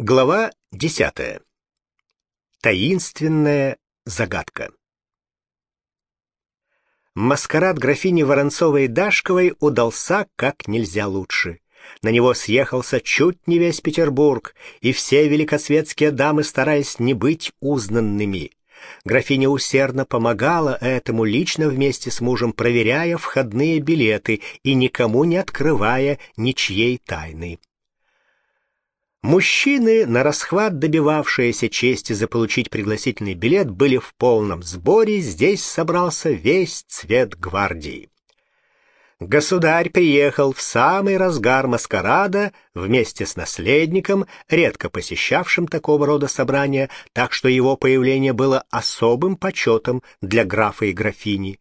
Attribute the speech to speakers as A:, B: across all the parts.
A: Глава десятая. Таинственная загадка. Маскарад графини Воронцовой-Дашковой удался как нельзя лучше. На него съехался чуть не весь Петербург, и все великосветские дамы старались не быть узнанными. Графиня усердно помогала этому лично вместе с мужем, проверяя входные билеты и никому не открывая ничьей тайны. Мужчины, на расхват добивавшиеся чести заполучить пригласительный билет, были в полном сборе, здесь собрался весь цвет гвардии. Государь приехал в самый разгар маскарада вместе с наследником, редко посещавшим такого рода собрания, так что его появление было особым почетом для графа и графини.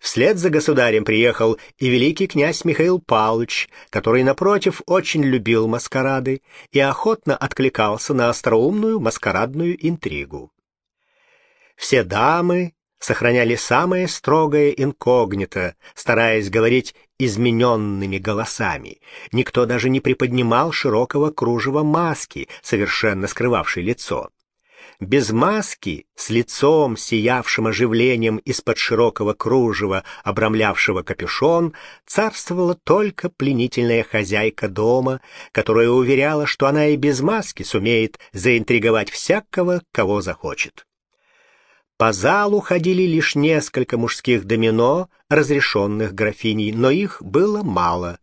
A: Вслед за государем приехал и великий князь Михаил Павлович, который, напротив, очень любил маскарады и охотно откликался на остроумную маскарадную интригу. Все дамы сохраняли самое строгое инкогнито, стараясь говорить измененными голосами. Никто даже не приподнимал широкого кружева маски, совершенно скрывавшей лицо. Без маски, с лицом, сиявшим оживлением из-под широкого кружева, обрамлявшего капюшон, царствовала только пленительная хозяйка дома, которая уверяла, что она и без маски сумеет заинтриговать всякого, кого захочет. По залу ходили лишь несколько мужских домино, разрешенных графиней, но их было мало.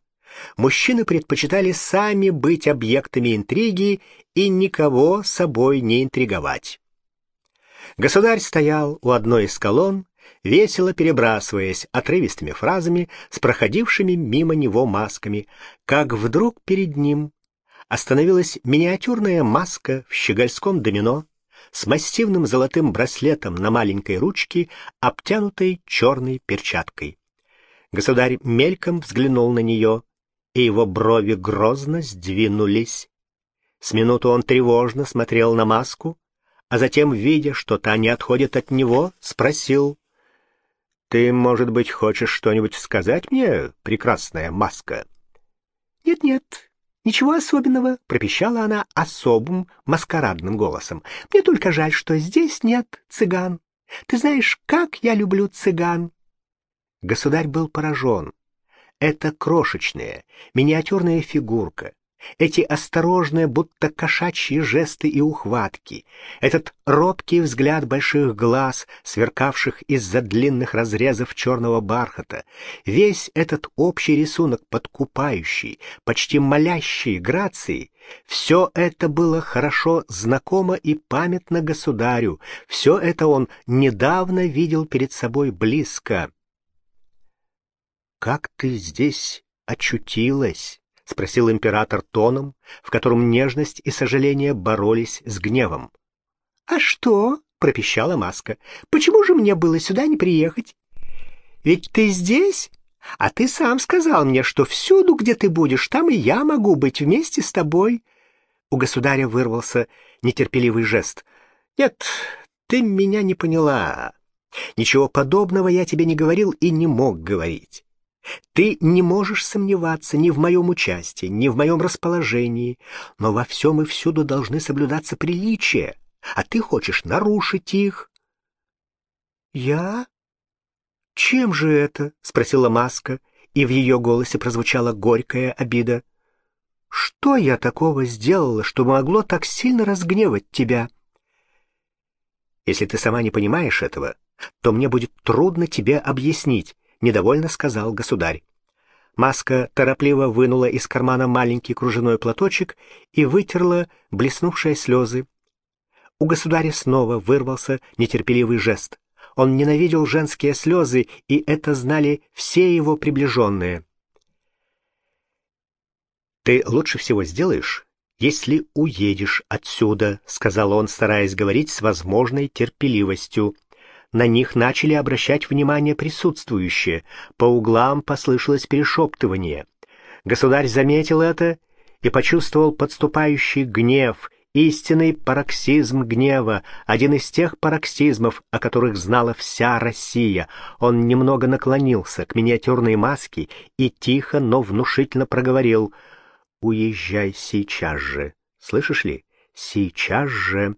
A: Мужчины предпочитали сами быть объектами интриги и никого собой не интриговать. Государь стоял у одной из колонн, весело перебрасываясь отрывистыми фразами с проходившими мимо него масками, как вдруг перед ним остановилась миниатюрная маска в щегольском домино с массивным золотым браслетом на маленькой ручке, обтянутой черной перчаткой. Государь мельком взглянул на нее, и его брови грозно сдвинулись. С минуту он тревожно смотрел на маску, а затем, видя, что та не отходит от него, спросил, «Ты, может быть, хочешь что-нибудь сказать мне, прекрасная маска?»
B: «Нет-нет, ничего особенного», — пропищала она особым маскарадным голосом. «Мне только жаль, что здесь нет цыган. Ты знаешь, как я люблю цыган».
A: Государь был поражен. Эта крошечная, миниатюрная фигурка, эти осторожные, будто кошачьи жесты и ухватки, этот робкий взгляд больших глаз, сверкавших из-за длинных разрезов черного бархата, весь этот общий рисунок подкупающий, почти молящий грации, все это было хорошо знакомо и памятно государю, все это он недавно видел перед собой близко. «Как ты здесь очутилась?» — спросил император тоном, в котором нежность и сожаление боролись с гневом.
B: «А что?» — пропищала Маска. «Почему же мне было сюда не приехать? Ведь ты здесь, а ты сам сказал мне, что всюду, где ты будешь, там и я могу быть вместе с тобой». У государя вырвался нетерпеливый жест. «Нет, ты меня не поняла. Ничего подобного я тебе не говорил и не мог говорить. Ты не можешь сомневаться ни в моем участии, ни в моем расположении, но во всем и всюду должны соблюдаться приличия, а ты хочешь нарушить их. Я? Чем же это? спросила Маска, и в ее голосе прозвучала горькая обида. Что я такого сделала, что могло так сильно разгневать тебя? Если ты сама не понимаешь этого, то мне будет трудно тебе объяснить, — недовольно сказал государь. Маска торопливо вынула из кармана маленький кружевной платочек и вытерла блеснувшие слезы. У государя снова вырвался нетерпеливый жест. Он ненавидел женские слезы, и это знали все его приближенные. «Ты лучше всего сделаешь, если уедешь отсюда», — сказал он, стараясь говорить с возможной терпеливостью на них начали обращать внимание присутствующие. По углам послышалось перешептывание. Государь заметил это и почувствовал подступающий гнев, истинный пароксизм гнева, один из тех пароксизмов, о которых знала вся Россия. Он немного наклонился к миниатюрной маске и тихо, но внушительно проговорил «Уезжай сейчас же, слышишь ли?
A: Сейчас же.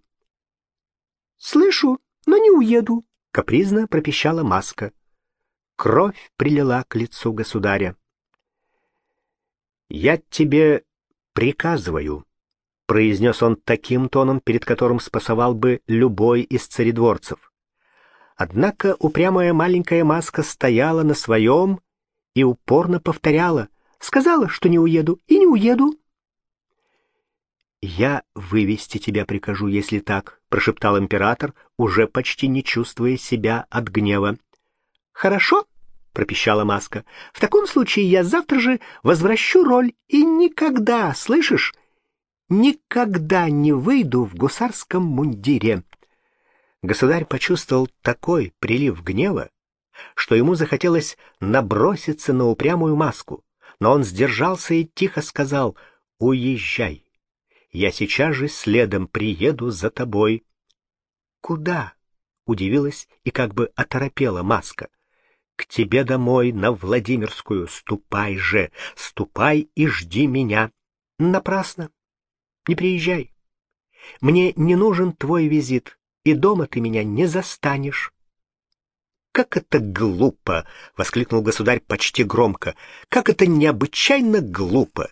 B: Слышу, но не уеду,
A: капризно пропищала маска. Кровь прилила к лицу государя. Я тебе приказываю, произнес он таким тоном, перед которым спасовал бы любой из царедворцев. Однако упрямая маленькая маска стояла на своем и упорно повторяла. Сказала, что не уеду, и не уеду. «Я вывести тебя прикажу, если так», — прошептал император, уже почти не чувствуя себя от гнева.
B: «Хорошо», — пропищала маска. «В таком случае я завтра же возвращу роль и никогда, слышишь, никогда не выйду в гусарском мундире».
A: Государь почувствовал такой прилив гнева, что ему захотелось наброситься на упрямую маску, но он сдержался и тихо сказал «Уезжай, я сейчас же следом приеду за тобой».
B: «Куда?» — удивилась и как бы оторопела маска.
A: «К тебе домой, на Владимирскую. Ступай же, ступай и жди меня».
B: «Напрасно. Не приезжай. Мне не нужен твой визит, и дома ты меня не застанешь».
A: «Как это глупо!» — воскликнул государь почти громко. «Как это необычайно глупо!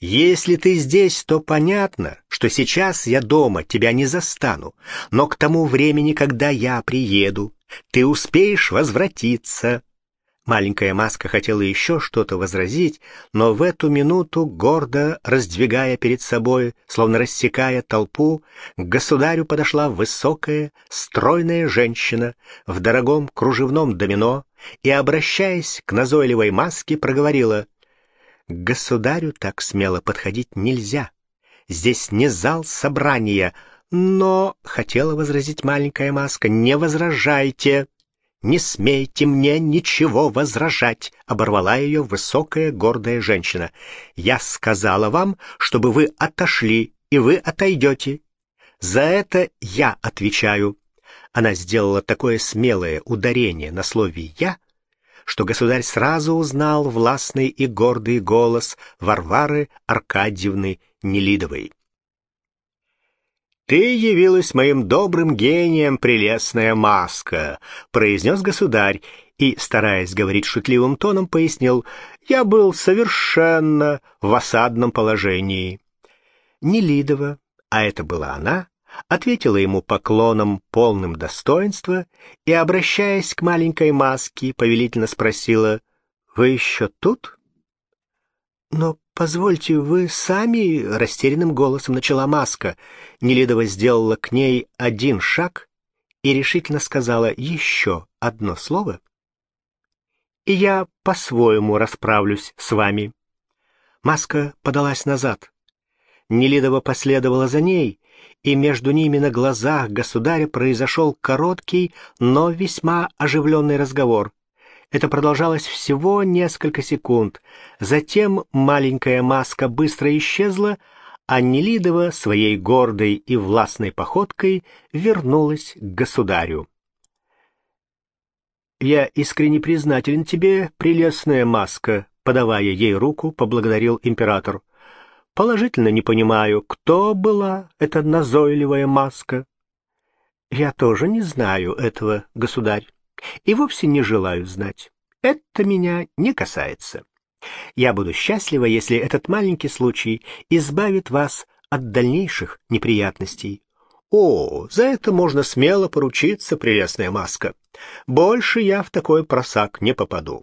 A: Если ты здесь, то понятно, что сейчас я дома тебя не застану, но к тому времени, когда я приеду, ты успеешь возвратиться. Маленькая маска хотела еще что-то возразить, но в эту минуту, гордо раздвигая перед собой, словно рассекая толпу, к государю подошла высокая, стройная женщина в дорогом кружевном домино и, обращаясь к назойливой маске, проговорила «К государю так смело подходить нельзя. Здесь не зал собрания, но, — хотела возразить маленькая маска, — не возражайте». «Не смейте мне ничего возражать», — оборвала ее высокая гордая женщина. «Я сказала вам, чтобы вы отошли, и вы отойдете. За это я отвечаю». Она сделала такое смелое ударение на слове «я», что государь сразу узнал властный и гордый голос Варвары Аркадьевны Нелидовой. «Ты явилась моим добрым гением, прелестная маска», — произнес государь и, стараясь говорить шутливым тоном, пояснил, «я был совершенно в осадном положении». Нелидова, а это была она, ответила ему поклоном полным достоинства и, обращаясь к маленькой маске, повелительно спросила, «Вы еще тут?» «Но позвольте, вы сами...» — растерянным голосом начала маска. Нелидова сделала к ней один шаг и решительно сказала еще одно слово. «И я по-своему расправлюсь с вами». Маска подалась назад. Нелидова последовала за ней, и между ними на глазах государя произошел короткий, но весьма оживленный разговор. Это продолжалось всего несколько секунд. Затем маленькая маска быстро исчезла, а Нелидова своей гордой и властной походкой вернулась к государю. «Я искренне признателен тебе, прелестная маска», — подавая ей руку, поблагодарил император. «Положительно не понимаю, кто была эта назойливая маска». «Я тоже не знаю этого, государь и вовсе не желаю знать. Это меня не касается. Я буду счастлива, если этот маленький случай избавит вас от дальнейших неприятностей. О, за это можно смело поручиться, прелестная маска. Больше я в такой просак не попаду.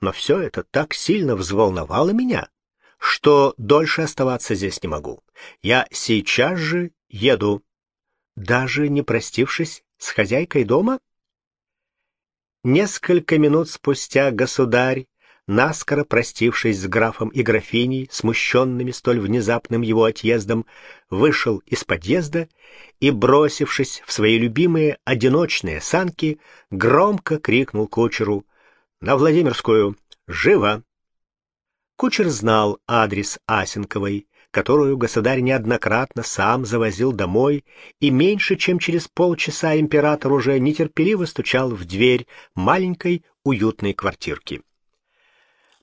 A: Но все это так сильно взволновало меня, что дольше оставаться здесь не могу. Я сейчас же еду. Даже не простившись с хозяйкой дома? Несколько минут спустя государь, наскоро простившись с графом и графиней, смущенными столь внезапным его отъездом, вышел из подъезда и, бросившись в свои любимые одиночные санки, громко крикнул кучеру «На Владимирскую! Живо!» Кучер знал адрес Асенковой, которую государь неоднократно сам завозил домой, и меньше чем через полчаса император уже нетерпеливо стучал в дверь маленькой уютной квартирки.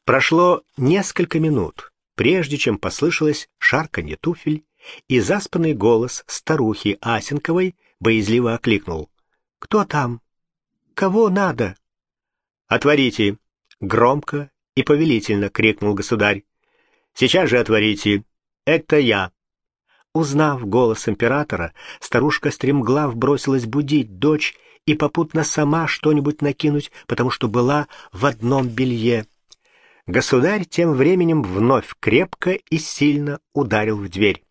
A: Прошло несколько минут, прежде чем послышалось шарканье туфель, и заспанный голос старухи Асенковой боязливо окликнул. «Кто там? Кого надо?» «Отворите!» — громко и повелительно крикнул государь. «Сейчас же отворите! Это я!» Узнав голос императора, старушка стремглав бросилась будить дочь и попутно сама что-нибудь накинуть, потому что была в одном белье. Государь тем временем вновь крепко и сильно ударил в дверь.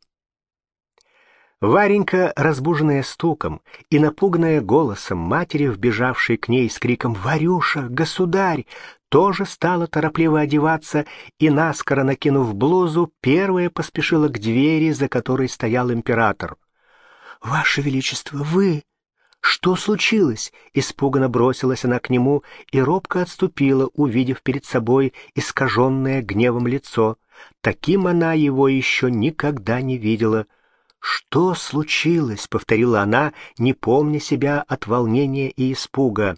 A: Варенька, разбуженная стуком и напуганная голосом матери, вбежавшей к ней с криком «Варюша, государь!», тоже стала торопливо одеваться и, наскоро накинув блузу, первая поспешила к двери, за которой стоял император. «Ваше Величество, вы! Что случилось?» Испуганно бросилась она к нему и робко отступила, увидев перед собой искаженное гневом лицо. Таким она его еще никогда не видела — «Что случилось?» — повторила она, не помня себя от волнения и испуга.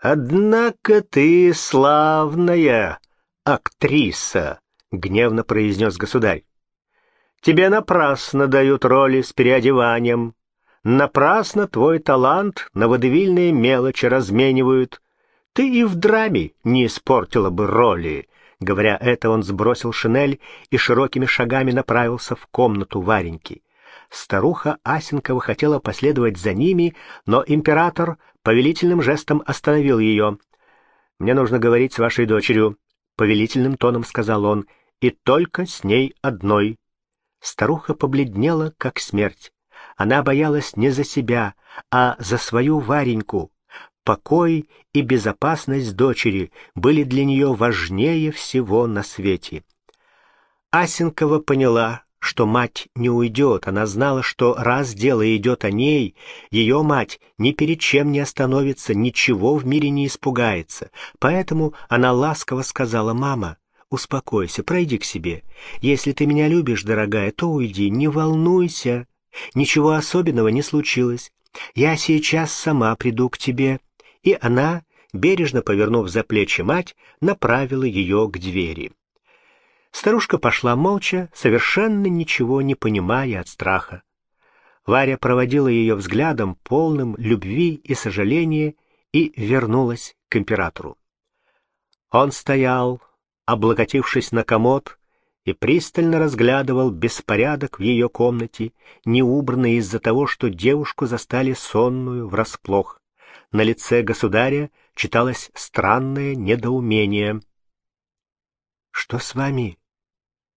A: «Однако ты славная актриса», — гневно произнес государь. «Тебе напрасно дают роли с переодеванием, напрасно твой талант на водевильные мелочи разменивают. Ты и в драме не испортила бы роли, Говоря это, он сбросил шинель и широкими шагами направился в комнату Вареньки. Старуха Асенкова хотела последовать за ними, но император повелительным жестом остановил ее. «Мне нужно говорить с вашей дочерью», — повелительным тоном сказал он, — «и только с ней одной». Старуха побледнела, как смерть. Она боялась не за себя, а за свою Вареньку. Покой и безопасность дочери были для нее важнее всего на свете. Асенкова поняла, что мать не уйдет. Она знала, что раз дело идет о ней, ее мать ни перед чем не остановится, ничего в мире не испугается. Поэтому она ласково сказала, «Мама, успокойся, пройди к себе. Если ты меня любишь, дорогая, то уйди, не волнуйся. Ничего особенного не случилось. Я сейчас сама приду к тебе и она, бережно повернув за плечи мать, направила ее к двери. Старушка пошла молча, совершенно ничего не понимая от страха. Варя проводила ее взглядом, полным любви и сожаления, и вернулась к императору. Он стоял, облокотившись на комод, и пристально разглядывал беспорядок в ее комнате, не убранный из-за того, что девушку застали сонную врасплох на лице государя читалось странное недоумение. «Что с вами,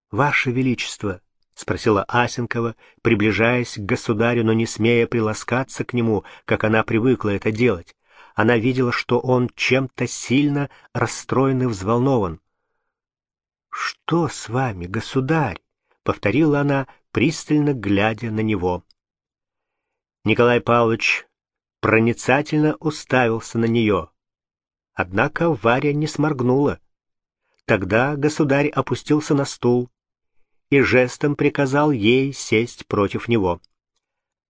A: ваше величество?» — спросила Асенкова, приближаясь к государю, но не смея приласкаться к нему, как она привыкла это делать. Она видела, что он чем-то сильно расстроен и взволнован. «Что с вами, государь?» — повторила она, пристально глядя на него. Николай Павлович проницательно уставился на нее. Однако Варя не сморгнула. Тогда государь опустился на стул и жестом приказал ей сесть против него.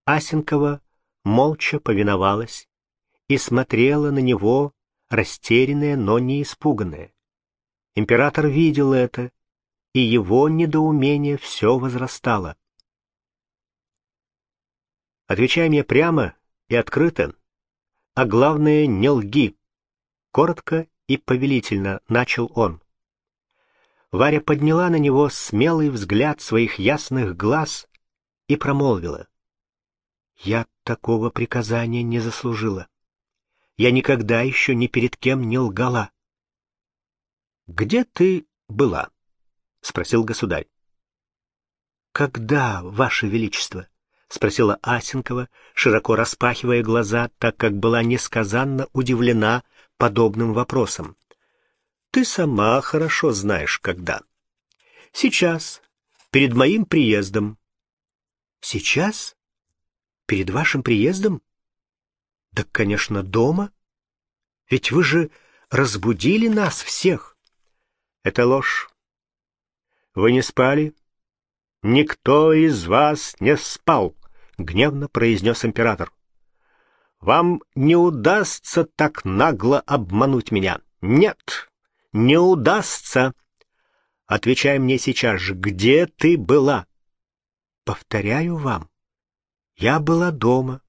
A: Асенкова молча повиновалась и смотрела на него, растерянная, но не испуганная. Император видел это, и его недоумение все возрастало. «Отвечай мне прямо и открыто, а главное, не лги. Коротко и повелительно начал он. Варя подняла на него смелый взгляд своих ясных глаз и промолвила. «Я такого приказания не заслужила. Я никогда еще ни перед кем не лгала». «Где ты была?» — спросил государь. «Когда, Ваше Величество?» — спросила Асенкова, широко распахивая глаза, так как была несказанно удивлена подобным вопросом. «Ты сама хорошо знаешь, когда. Сейчас, перед моим приездом». «Сейчас? Перед вашим приездом?» «Да, конечно, дома. Ведь вы же разбудили нас всех». «Это ложь. Вы не спали?» «Никто из вас не спал», гневно произнес император. «Вам не удастся так нагло обмануть меня. Нет, не удастся. Отвечай мне сейчас же, где ты была?
B: Повторяю вам, я была дома.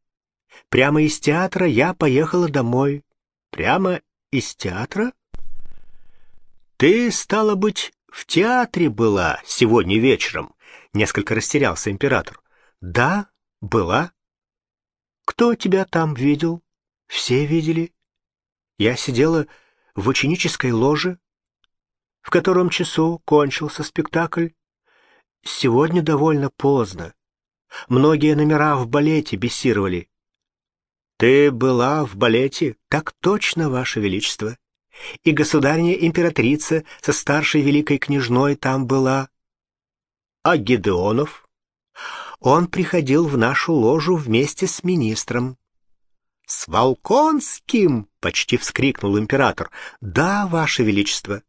B: Прямо из театра я поехала домой.
A: Прямо из театра? Ты, стало быть, в театре была сегодня вечером? Несколько растерялся император.
B: Да, была. Кто тебя там видел? Все видели. Я сидела в ученической ложе. В котором часу кончился спектакль? Сегодня довольно поздно. Многие номера в балете бессировали.
A: Ты была в балете?
B: Так точно, Ваше Величество. И государня-императрица со старшей великой княжной там была.
A: А Гедеонов?
B: Он приходил в нашу ложу вместе с министром.
A: «С Волконским!» — почти вскрикнул император.
B: «Да, Ваше Величество.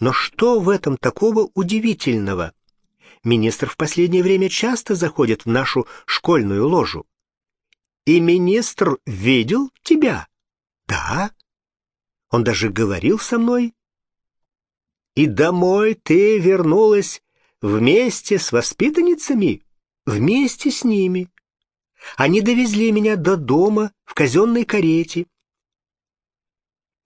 B: Но что в этом такого удивительного? Министр в последнее время часто заходит в нашу школьную ложу.
A: И министр видел тебя?
B: Да. Он даже говорил со мной.
A: И домой ты вернулась вместе с воспитанницами?
B: Вместе с ними. Они довезли меня до дома в казенной карете.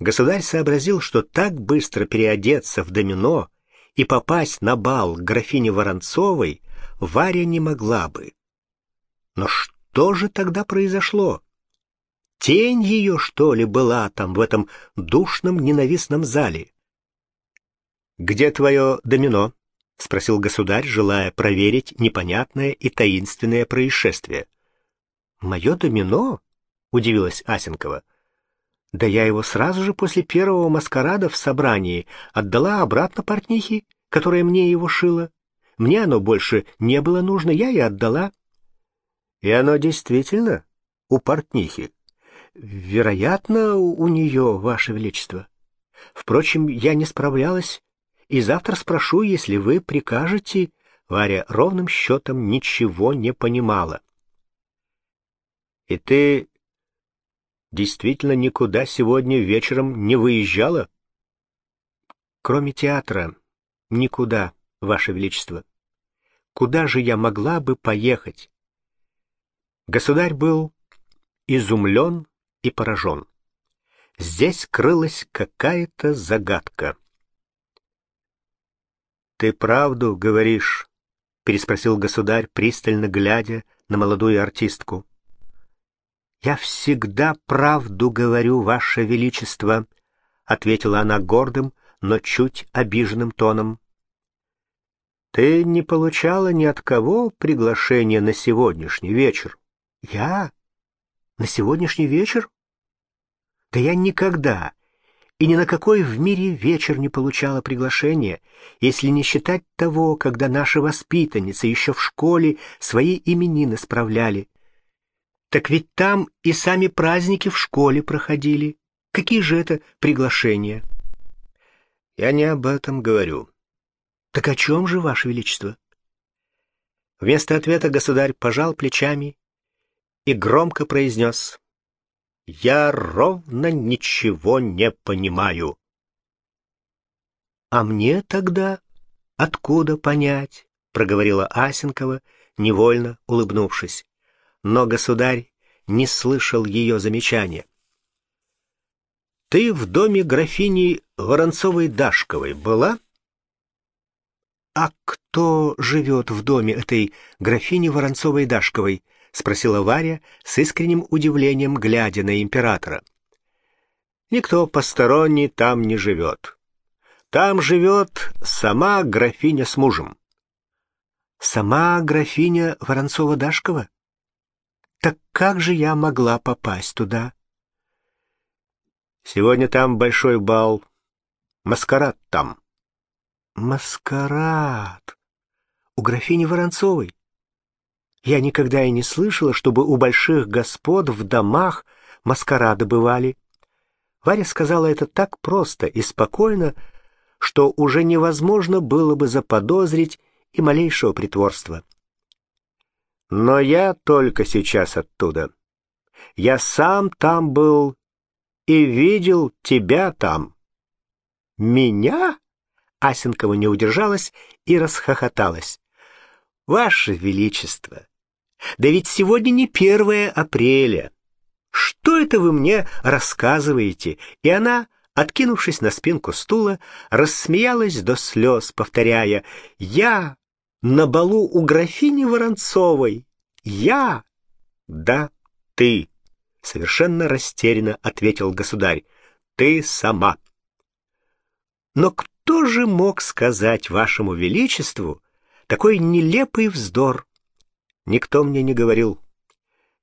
A: Государь сообразил, что так быстро переодеться в домино и попасть на бал к графине Воронцовой Варя не могла бы. Но что же тогда произошло? Тень ее, что ли, была там, в этом душном ненавистном зале? «Где твое домино?» — спросил государь, желая проверить непонятное и таинственное происшествие.
B: «Мое домино?» — удивилась Асенкова. Да я его сразу же после первого маскарада в собрании отдала обратно портнихе, которая мне его шила. Мне оно больше не было нужно, я и отдала.
A: И оно действительно у портнихи?
B: Вероятно, у нее, Ваше Величество. Впрочем, я не справлялась, и завтра спрошу, если вы прикажете.
A: Варя ровным счетом ничего не понимала. И ты действительно никуда сегодня вечером не выезжала?
B: Кроме театра, никуда, Ваше Величество. Куда же я могла бы поехать?
A: Государь был изумлен и поражен. Здесь крылась какая-то загадка. «Ты правду говоришь?» — переспросил государь, пристально глядя на молодую артистку.
B: «Я всегда правду говорю, Ваше Величество», — ответила она гордым, но чуть обиженным тоном.
A: «Ты не получала ни от кого приглашения на сегодняшний вечер?»
B: «Я? На сегодняшний вечер? Да я никогда и ни на какой в мире вечер не получала приглашения, если не считать того, когда наши воспитанницы еще в школе свои именины справляли. Так ведь там и сами праздники в школе проходили. Какие же это приглашения?
A: Я не об этом говорю.
B: Так о чем же, Ваше Величество?
A: Вместо ответа государь пожал плечами и громко произнес «Я ровно ничего не понимаю».
B: «А мне тогда откуда понять?» — проговорила Асенкова, невольно улыбнувшись но государь не слышал ее замечания.
A: «Ты в доме графини Воронцовой-Дашковой была?»
B: «А кто живет в доме этой графини Воронцовой-Дашковой?» — спросила Варя с искренним удивлением, глядя на императора.
A: «Никто посторонний там не живет. Там живет сама графиня с мужем».
B: «Сама графиня Воронцова-Дашкова?» Так как же я могла попасть туда?
A: Сегодня там большой бал. Маскарад там.
B: Маскарад. У графини Воронцовой. Я никогда и не слышала, чтобы у больших господ в домах маскарады бывали. Варя сказала это так просто и спокойно, что уже невозможно было бы заподозрить и малейшего притворства.
A: Но я только сейчас оттуда. Я сам там был и видел тебя там.
B: Меня? Асенкова не удержалась и расхохоталась.
A: Ваше Величество, да ведь сегодня не 1 апреля. Что это вы мне рассказываете? И она, откинувшись на спинку стула, рассмеялась до слез, повторяя «Я на балу у графини Воронцовой! Я!» «Да, ты!» — совершенно растерянно ответил государь. «Ты сама!» Но кто же мог сказать вашему величеству такой нелепый вздор? Никто мне не говорил.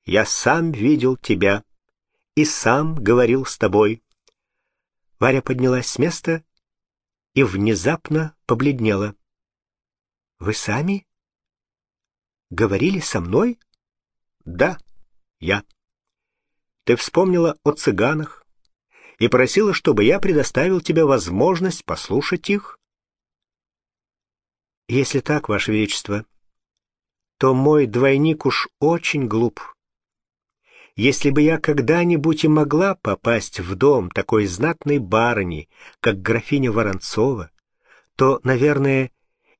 A: Я сам видел тебя и сам говорил с тобой. Варя поднялась с места и внезапно побледнела. Вы сами говорили со мной? Да, я. Ты вспомнила о цыганах и просила, чтобы я предоставил тебе возможность послушать их? Если так, Ваше Величество, то мой двойник уж очень глуп. Если бы я когда-нибудь и могла попасть в дом такой знатной барыни, как графиня Воронцова, то, наверное,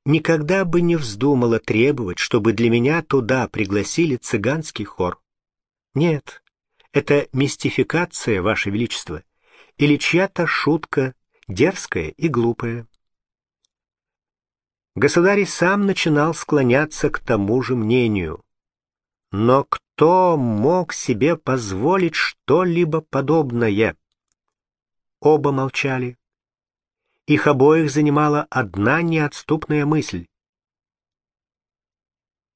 A: никогда бы не вздумала требовать, чтобы для меня туда пригласили цыганский хор. Нет, это мистификация, Ваше Величество, или чья-то шутка, дерзкая и глупая. Государь сам начинал склоняться к тому же мнению. Но кто мог себе позволить что-либо подобное? Оба молчали. Их обоих занимала одна неотступная мысль.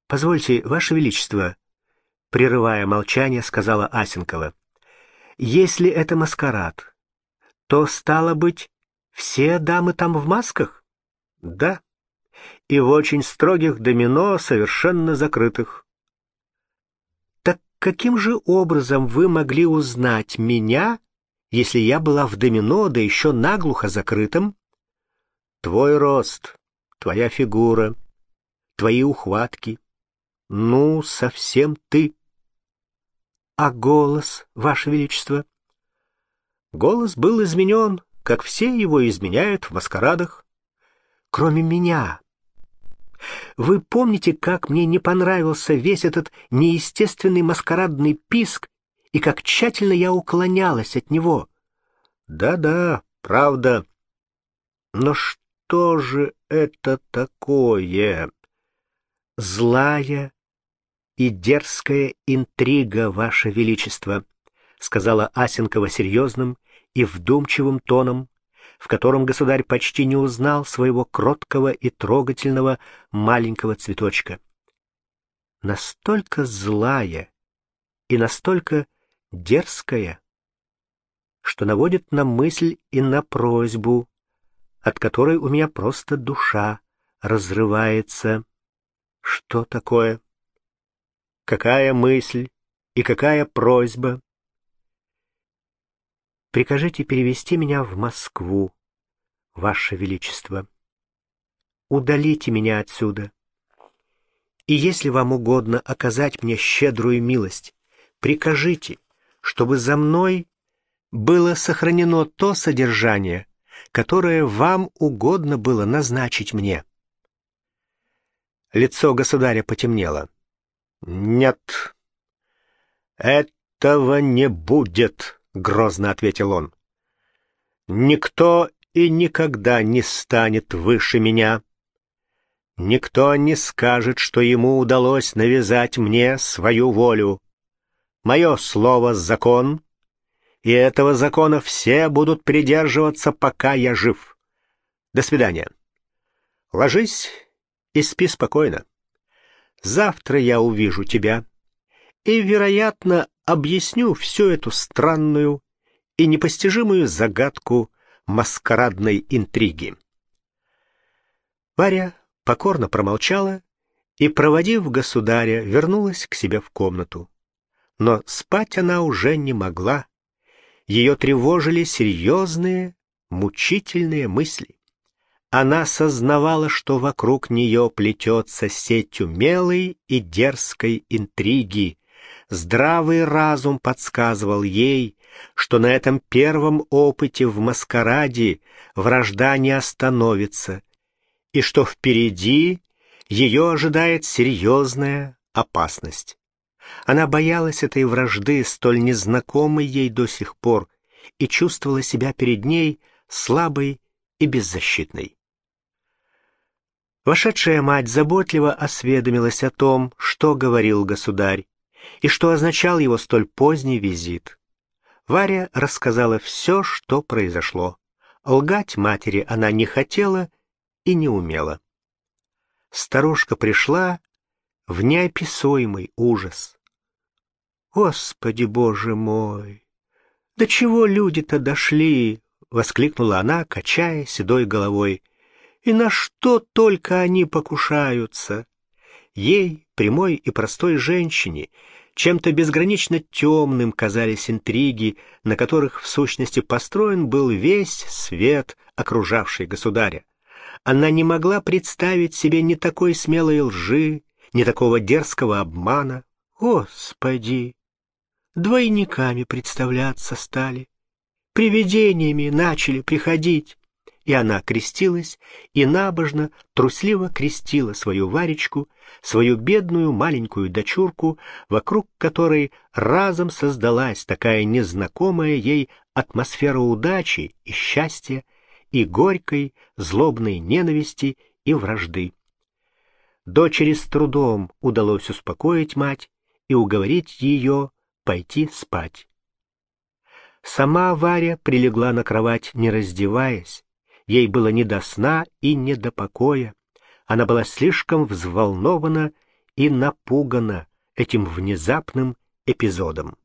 A: «Позвольте, Ваше Величество», — прерывая молчание, сказала Асенкова, «если это маскарад, то, стало быть, все дамы там в масках?» «Да, и в очень строгих домино, совершенно закрытых». «Так каким же образом вы могли узнать меня, если я была в домино, да еще наглухо закрытым?» Твой рост, твоя фигура, твои ухватки. Ну, совсем ты. А голос, Ваше Величество? Голос был изменен, как все его изменяют в маскарадах. Кроме меня. Вы помните, как мне не понравился весь этот неестественный маскарадный писк и как тщательно я уклонялась от него? Да-да, правда. Но что? Что же это такое? Злая и дерзкая интрига, Ваше Величество, сказала Асенкова серьезным и вдумчивым тоном, в котором государь почти не узнал своего кроткого и трогательного маленького цветочка. Настолько злая и настолько дерзкая, что наводит на мысль и на просьбу от которой у меня просто душа разрывается. Что такое? Какая мысль и какая просьба? Прикажите перевести меня в Москву, Ваше Величество. Удалите меня отсюда. И если вам угодно оказать мне щедрую милость, прикажите, чтобы за мной было сохранено то содержание, которое вам угодно было назначить мне. Лицо государя потемнело. «Нет, этого не будет», — грозно ответил он. «Никто и никогда не станет выше меня. Никто не скажет, что ему удалось навязать мне свою волю. Мое слово — закон, и этого закона все будут придерживаться, пока я жив. До свидания. Ложись и спи спокойно. Завтра я увижу тебя и, вероятно, объясню всю эту странную и непостижимую загадку маскарадной интриги. Варя покорно промолчала и, проводив государя, вернулась к себе в комнату. Но спать она уже не могла, ее тревожили серьезные, мучительные мысли. Она сознавала, что вокруг нее плетется сеть умелой и дерзкой интриги. Здравый разум подсказывал ей, что на этом первом опыте в маскараде вражда не остановится, и что впереди Ее ожидает серьезная опасность. Она боялась этой вражды, столь незнакомой ей до сих пор, и чувствовала себя перед ней слабой и беззащитной. Вошедшая мать заботливо осведомилась о том, что говорил государь, и что означал его столь поздний визит. Варя рассказала все, что произошло. Лгать матери она не хотела и не умела. Старушка пришла в неописуемый ужас. «Господи, Боже мой! До чего люди-то дошли?» — воскликнула она, качая седой головой. «И на что только они покушаются?» Ей, прямой и простой женщине, чем-то безгранично темным казались интриги, на которых в сущности построен был весь свет, окружавший государя. Она не могла представить себе ни такой смелой лжи, ни такого дерзкого обмана. Господи! Двойниками представляться стали, привидениями начали приходить и она крестилась, и набожно, трусливо крестила свою Варечку, свою бедную маленькую дочурку, вокруг которой разом создалась такая незнакомая ей атмосфера удачи и счастья, и горькой, злобной ненависти и вражды. Дочери с трудом удалось успокоить мать и уговорить ее пойти спать. Сама Варя прилегла на кровать, не раздеваясь, Ей было не до сна и не до покоя. Она была слишком взволнована и напугана этим внезапным эпизодом.